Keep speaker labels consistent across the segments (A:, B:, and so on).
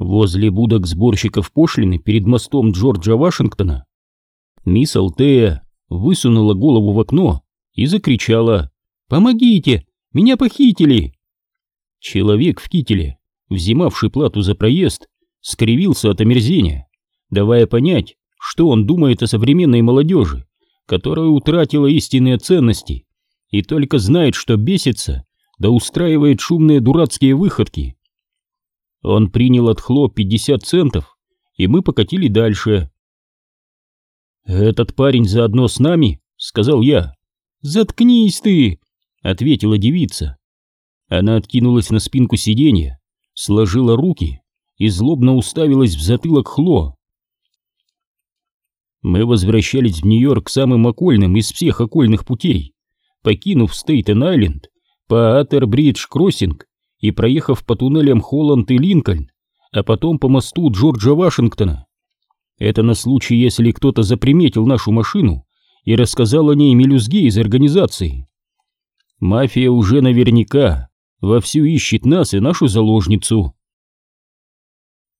A: Возле будок сборщиков пошлины перед мостом Джорджа Вашингтона мисс Алтея высунула голову в окно и закричала «Помогите! Меня похитили!» Человек в кителе, взимавший плату за проезд, скривился от омерзения, давая понять, что он думает о современной молодежи, которая утратила истинные ценности и только знает, что бесится, да устраивает шумные дурацкие выходки. Он принял от Хло 50 центов, и мы покатили дальше. «Этот парень заодно с нами?» — сказал я. «Заткнись ты!» — ответила девица. Она откинулась на спинку сиденья, сложила руки и злобно уставилась в затылок Хло. Мы возвращались в Нью-Йорк самым окольным из всех окольных путей, покинув Стейтен-Айленд по Атербридж-Кроссинг и проехав по туннелям Холланд и Линкольн, а потом по мосту Джорджа Вашингтона. Это на случай, если кто-то заприметил нашу машину и рассказал о ней мелюзге из организации. Мафия уже наверняка вовсю ищет нас и нашу заложницу.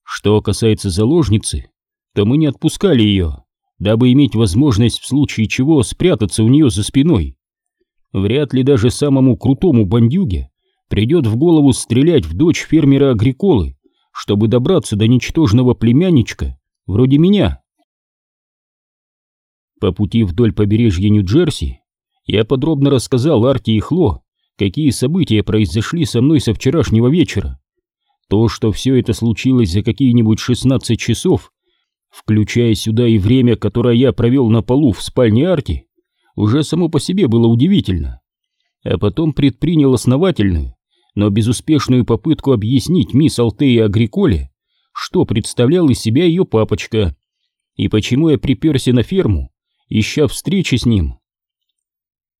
A: Что касается заложницы, то мы не отпускали ее, дабы иметь возможность в случае чего спрятаться у нее за спиной. Вряд ли даже самому крутому бандюге придет в голову стрелять в дочь фермера Агриколы, чтобы добраться до ничтожного племянничка, вроде меня. По пути вдоль побережья Нью-Джерси я подробно рассказал Арти и Хло, какие события произошли со мной со вчерашнего вечера. То, что все это случилось за какие-нибудь 16 часов, включая сюда и время, которое я провел на полу в спальне Арти, уже само по себе было удивительно. А потом предпринял основательную, но безуспешную попытку объяснить мисс Алтея Агриколе, что представлял из себя ее папочка, и почему я приперся на ферму, ища встречи с ним.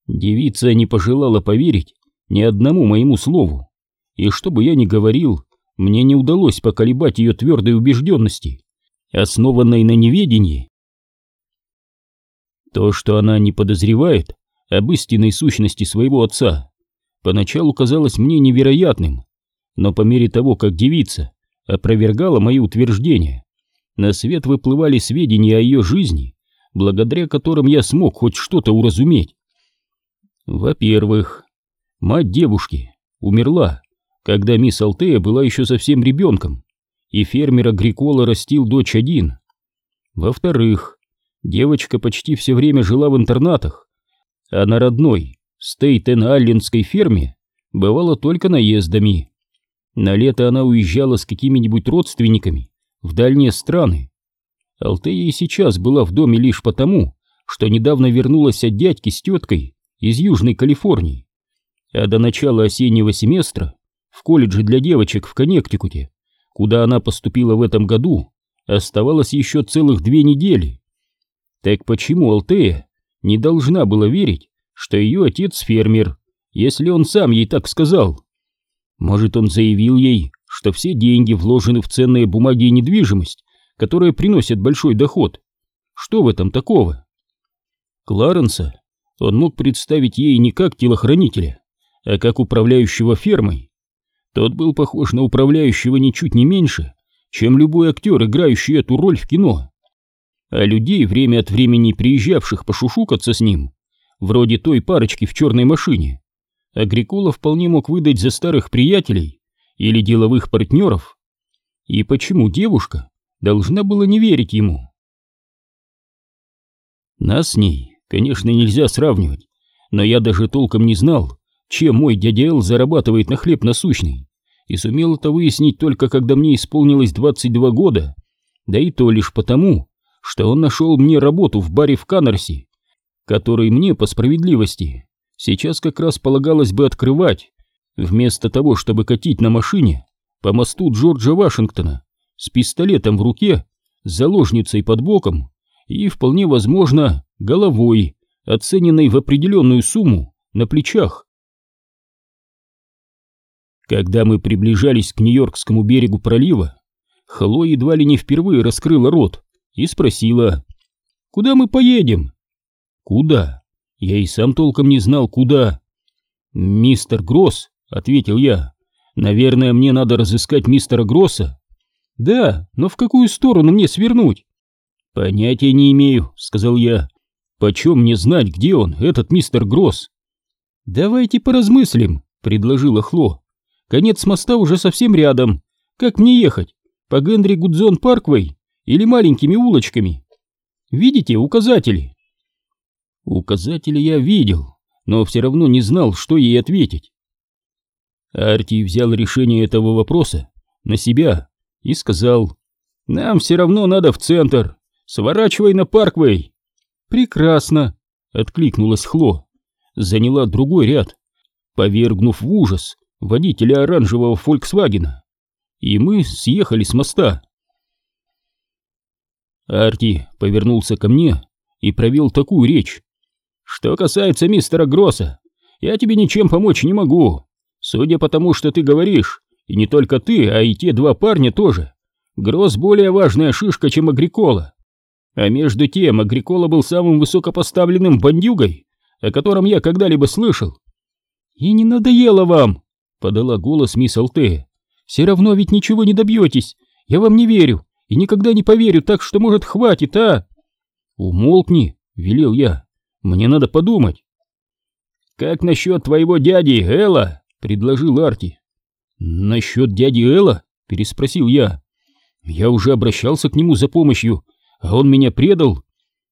A: Девица не пожелала поверить ни одному моему слову, и что бы я ни говорил, мне не удалось поколебать ее твердой убежденности, основанной на неведении. То, что она не подозревает об истинной сущности своего отца, поначалу казалось мне невероятным, но по мере того, как девица опровергала мои утверждения, на свет выплывали сведения о ее жизни, благодаря которым я смог хоть что-то уразуметь. Во-первых, мать девушки умерла, когда мисс Алтея была еще совсем ребенком, и фермер Агрикола растил дочь один. Во-вторых, девочка почти все время жила в интернатах, а на родной Стейтен-Алленской ферме бывала только наездами. На лето она уезжала с какими-нибудь родственниками в дальние страны. Алтея и сейчас была в доме лишь потому, что недавно вернулась от дядьки с теткой из Южной Калифорнии, а до начала осеннего семестра в колледже для девочек в Коннектикуте, куда она поступила в этом году, оставалось еще целых две недели. Так почему Алтея не должна была верить, что ее отец фермер, если он сам ей так сказал? Может, он заявил ей, что все деньги вложены в ценные бумаги и недвижимость, которые приносят большой доход. Что в этом такого? Кларенса он мог представить ей не как телохранителя, а как управляющего фермой. Тот был похож на управляющего ничуть не меньше, чем любой актер, играющий эту роль в кино. А людей, время от времени приезжавших пошушукаться с ним, вроде той парочки в черной машине, Агрикола вполне мог выдать за старых приятелей или деловых партнеров. И почему девушка должна была не верить ему? Нас с ней, конечно, нельзя сравнивать, но я даже толком не знал, чем мой дядя Эл зарабатывает на хлеб насущный, и сумел это выяснить только когда мне исполнилось 22 года, да и то лишь потому, что он нашел мне работу в баре в Канарсе, который мне, по справедливости, сейчас как раз полагалось бы открывать, вместо того, чтобы катить на машине по мосту Джорджа Вашингтона с пистолетом в руке, заложницей под боком и, вполне возможно, головой, оцененной в определенную сумму на плечах. Когда мы приближались к Нью-Йоркскому берегу пролива, Хло едва ли не впервые раскрыла рот и спросила, «Куда мы поедем?» «Куда?» Я и сам толком не знал, куда. «Мистер Гросс», — ответил я, — «наверное, мне надо разыскать мистера Гросса». Да, но в какую сторону мне свернуть? Понятия не имею, сказал я. Почем мне знать, где он, этот мистер Гросс? Давайте поразмыслим, предложила Хло. Конец моста уже совсем рядом. Как мне ехать? По Генри Гудзон Парквей или маленькими улочками? Видите указатели? Указатели я видел, но все равно не знал, что ей ответить. Арти взял решение этого вопроса на себя и сказал, «Нам все равно надо в центр, сворачивай на Парквей». «Прекрасно», — откликнулась Хло, заняла другой ряд, повергнув в ужас водителя оранжевого «Фольксвагена», и мы съехали с моста. Арти повернулся ко мне и провел такую речь. «Что касается мистера Гросса, я тебе ничем помочь не могу. Судя по тому, что ты говоришь, и не только ты, а и те два парня тоже, Гросс более важная шишка, чем Агрикола. А между тем, Агрикола был самым высокопоставленным бандюгой, о котором я когда-либо слышал. «И не надоело вам!» — подала голос мисс Алтея. «Все равно ведь ничего не добьетесь. Я вам не верю и никогда не поверю, так что, может, хватит, а?» «Умолкни!» — велел я. «Мне надо подумать». «Как насчет твоего дяди, Элла?» — предложил Арти. «Насчет дяди Элла?» — переспросил я. «Я уже обращался к нему за помощью, а он меня предал».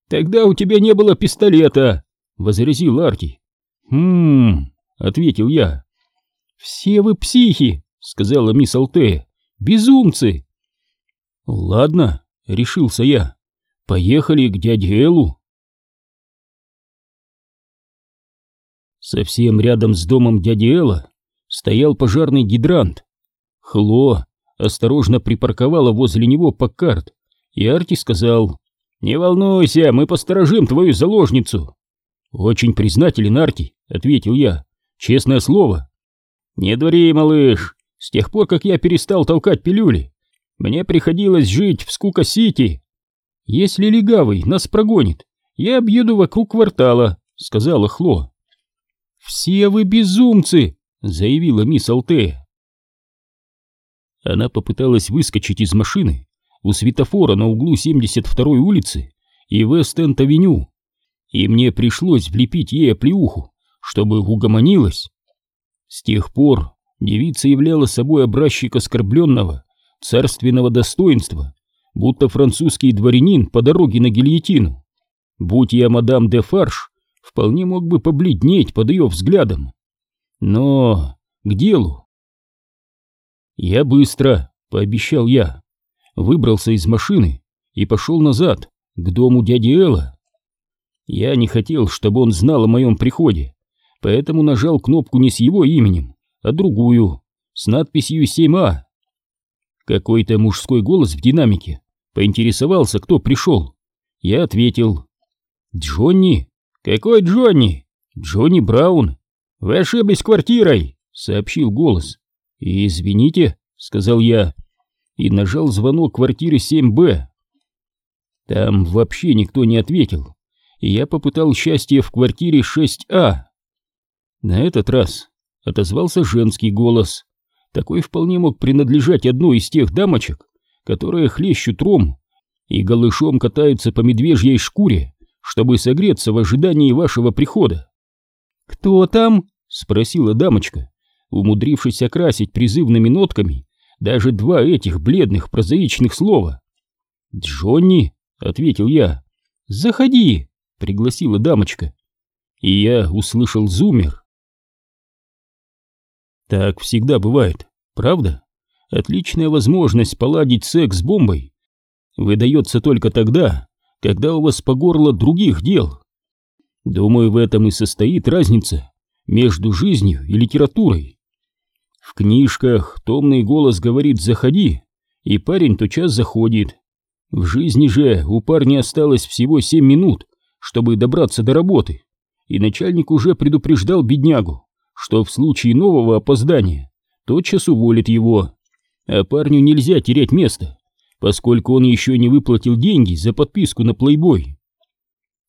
A: «Тогда у тебя не было пистолета», — возразил Арти. «Хм...» — ответил я. «Все вы психи», — сказала мисс Алтея. «Безумцы!» «Ладно», — решился я. «Поехали к дяде Эллу». Совсем рядом с домом дяди Элла стоял пожарный гидрант. Хло осторожно припарковала возле него Паккарт, и Арти сказал, «Не волнуйся, мы посторожим твою заложницу». «Очень признателен, Арти», — ответил я, — «честное слово». «Не дури, малыш, с тех пор, как я перестал толкать пилюли, мне приходилось жить в Скука-Сити. Если легавый нас прогонит, я объеду вокруг квартала», — сказала Хло. «Все вы безумцы!» — заявила мисс Алтея. Она попыталась выскочить из машины у светофора на углу 72-й улицы и Вест-Энд-Авеню, и мне пришлось влепить ей оплеуху, чтобы угомонилась. С тех пор девица являла собой образчик оскорбленного, царственного достоинства, будто французский дворянин по дороге на гильотину. Будь я мадам де Фарш, вполне мог бы побледнеть под ее взглядом. Но к делу. Я быстро, пообещал я, выбрался из машины и пошел назад, к дому дяди Элла. Я не хотел, чтобы он знал о моем приходе, поэтому нажал кнопку не с его именем, а другую, с надписью 7А. Какой-то мужской голос в динамике поинтересовался, кто пришел. Я ответил. «Джонни?» «Какой Джонни?» «Джонни Браун». «Вы ошиблись квартирой», — сообщил голос. «Извините», — сказал я, и нажал звонок квартиры 7Б. Там вообще никто не ответил, и я попытал счастье в квартире 6А. На этот раз отозвался женский голос. Такой вполне мог принадлежать одной из тех дамочек, которые хлещут ром и голышом катаются по медвежьей шкуре чтобы согреться в ожидании вашего прихода. «Кто там?» — спросила дамочка, умудрившись окрасить призывными нотками даже два этих бледных прозаичных слова. «Джонни», — ответил я. «Заходи», — пригласила дамочка. И я услышал зумер. Так всегда бывает, правда? Отличная возможность поладить секс с бомбой выдается только тогда, когда у вас по горло других дел. Думаю, в этом и состоит разница между жизнью и литературой. В книжках томный голос говорит «заходи», и парень тотчас заходит. В жизни же у парня осталось всего семь минут, чтобы добраться до работы, и начальник уже предупреждал беднягу, что в случае нового опоздания тотчас уволит его, а парню нельзя терять место поскольку он еще не выплатил деньги за подписку на плейбой.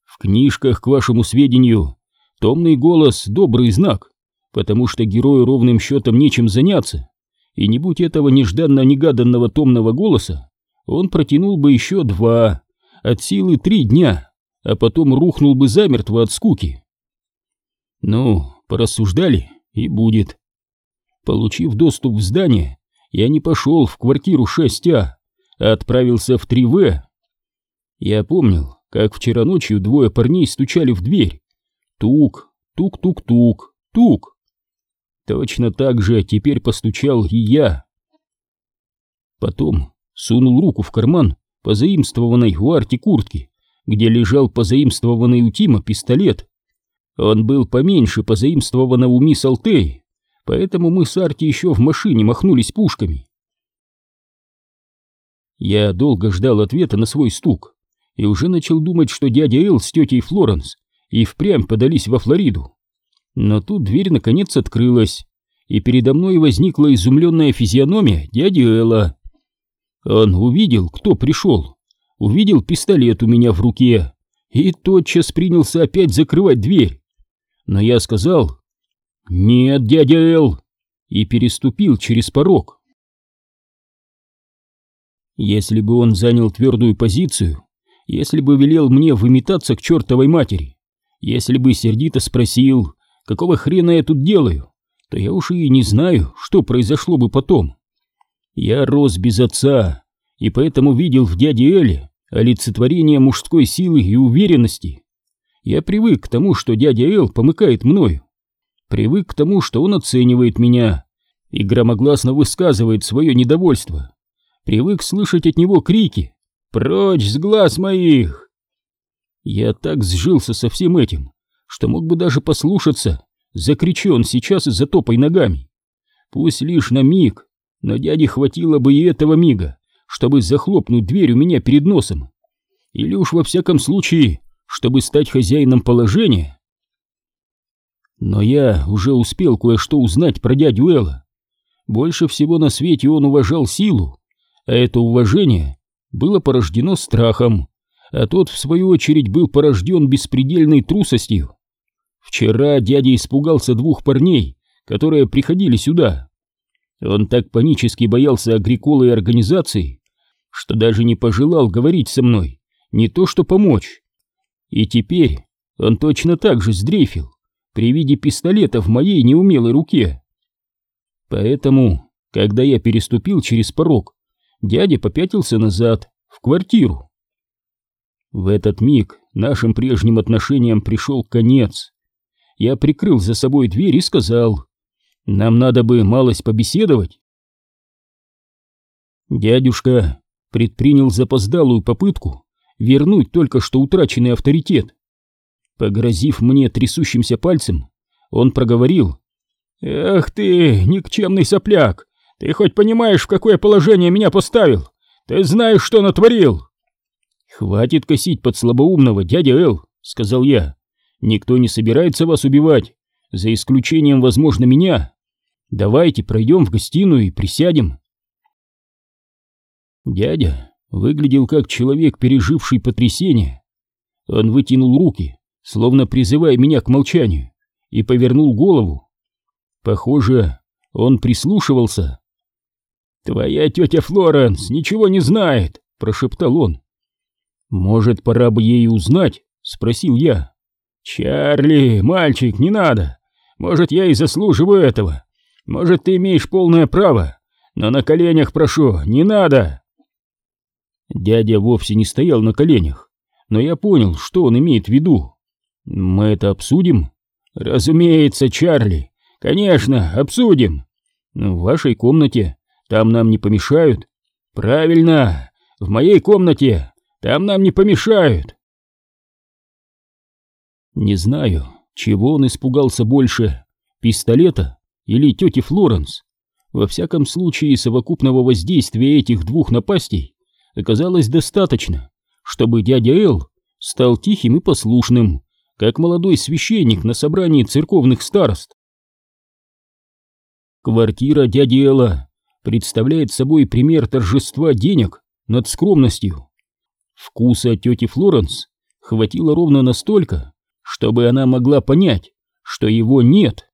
A: В книжках, к вашему сведению, томный голос — добрый знак, потому что герою ровным счетом нечем заняться, и не будь этого нежданно-негаданного томного голоса, он протянул бы еще два, от силы три дня, а потом рухнул бы замертво от скуки. Ну, порассуждали, и будет. Получив доступ в здание, я не пошел в квартиру 6А, а отправился в 3В. Я помнил, как вчера ночью двое парней стучали в дверь. Тук, тук-тук-тук, тук. Точно так же теперь постучал и я. Потом сунул руку в карман позаимствованной у Арти куртки, где лежал позаимствованный у Тима пистолет. Он был поменьше позаимствованного у мисс Алтей, поэтому мы с Арти еще в машине махнулись пушками. Я долго ждал ответа на свой стук и уже начал думать, что дядя Эл с тетей Флоренс и впрямь подались во Флориду. Но тут дверь наконец открылась, и передо мной возникла изумленная физиономия дяди Элла. Он увидел, кто пришел, увидел пистолет у меня в руке и тотчас принялся опять закрывать дверь. Но я сказал «Нет, дядя Эл!» и переступил через порог. Если бы он занял твердую позицию, если бы велел мне выметаться к чертовой матери, если бы сердито спросил, какого хрена я тут делаю, то я уж и не знаю, что произошло бы потом. Я рос без отца, и поэтому видел в дяде Эле олицетворение мужской силы и уверенности. Я привык к тому, что дядя Эл помыкает мною. Привык к тому, что он оценивает меня и громогласно высказывает свое недовольство. Привык слышать от него крики «Прочь с глаз моих!» Я так сжился со всем этим, что мог бы даже послушаться, закричу он сейчас и затопай ногами. Пусть лишь на миг, но дяде хватило бы и этого мига, чтобы захлопнуть дверь у меня перед носом. Или уж во всяком случае, чтобы стать хозяином положения. Но я уже успел кое-что узнать про дядю Элла. Больше всего на свете он уважал силу, это уважение было порождено страхом, а тот, в свою очередь, был порожден беспредельной трусостью. Вчера дядя испугался двух парней, которые приходили сюда. Он так панически боялся Агриколы и организации, что даже не пожелал говорить со мной, не то что помочь. И теперь он точно так же сдрейфил при виде пистолета в моей неумелой руке. Поэтому, когда я переступил через порог, дядя попятился назад, в квартиру. В этот миг нашим прежним отношениям пришел конец. Я прикрыл за собой дверь и сказал, нам надо бы малость побеседовать. Дядюшка предпринял запоздалую попытку вернуть только что утраченный авторитет. Погрозив мне трясущимся пальцем, он проговорил. «Эх ты, никчемный сопляк! Ты хоть понимаешь, в какое положение меня поставил? Ты знаешь, что натворил!» «Хватит косить под слабоумного, дядя Эл», — сказал я. «Никто не собирается вас убивать, за исключением, возможно, меня. Давайте пройдем в гостиную и присядем». Дядя выглядел как человек, переживший потрясение. Он вытянул руки, словно призывая меня к молчанию, и повернул голову. Похоже, он прислушивался. «Твоя тетя Флоренс ничего не знает», — прошептал он. «Может, пора бы ей узнать?» — спросил я. «Чарли, мальчик, не надо. Может, я и заслуживаю этого. Может, ты имеешь полное право, но на коленях прошу, не надо!» Дядя вовсе не стоял на коленях, но я понял, что он имеет в виду. «Мы это обсудим?» «Разумеется, Чарли. Конечно, обсудим. В вашей комнате. Там нам не помешают». «Правильно, в моей комнате. Там нам не помешают». Не знаю, чего он испугался больше, пистолета или тети Флоренс. Во всяком случае, совокупного воздействия этих двух напастей оказалось достаточно, чтобы дядя Эл стал тихим и послушным, как молодой священник на собрании церковных старост. Квартира дяди Элла представляет собой пример торжества денег над скромностью. Вкуса тети Флоренс хватило ровно настолько, чтобы она могла понять, что его нет.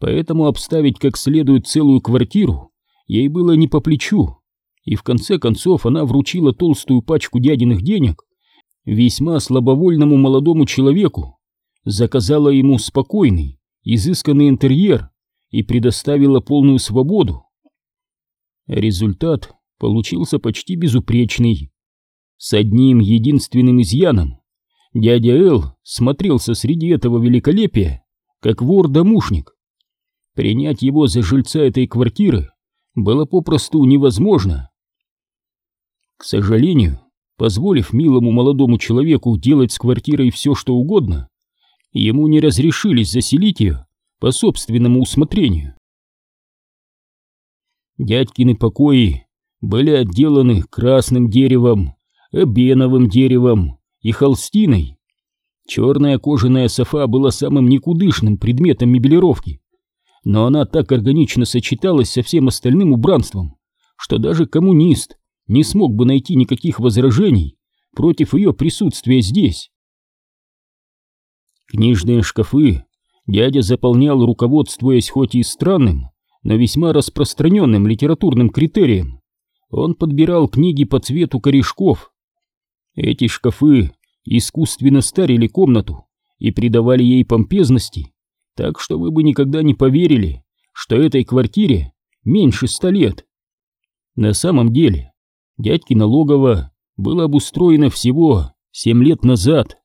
A: Поэтому обставить как следует целую квартиру ей было не по плечу, и в конце концов она вручила толстую пачку дядиных денег весьма слабовольному молодому человеку, заказала ему спокойный, изысканный интерьер и предоставила полную свободу. Результат получился почти безупречный. С одним единственным изъяном. Дядя Эл смотрелся среди этого великолепия, как вор-домушник. Принять его за жильца этой квартиры было попросту невозможно. К сожалению, позволив милому молодому человеку делать с квартирой все, что угодно, ему не разрешились заселить ее по собственному усмотрению. Дядькины покои были отделаны красным деревом, эбеновым деревом и холстиной. Черная кожаная софа была самым никудышным предметом мебелировки, но она так органично сочеталась со всем остальным убранством, что даже коммунист не смог бы найти никаких возражений против ее присутствия здесь. Книжные шкафы дядя заполнял, руководствуясь хоть и странным, но весьма распространенным литературным критерием. Он подбирал книги по цвету корешков. Эти шкафы искусственно старили комнату и придавали ей помпезности, так что вы бы никогда не поверили, что этой квартире меньше ста лет. На самом деле, дядькино логово было обустроено всего семь лет назад.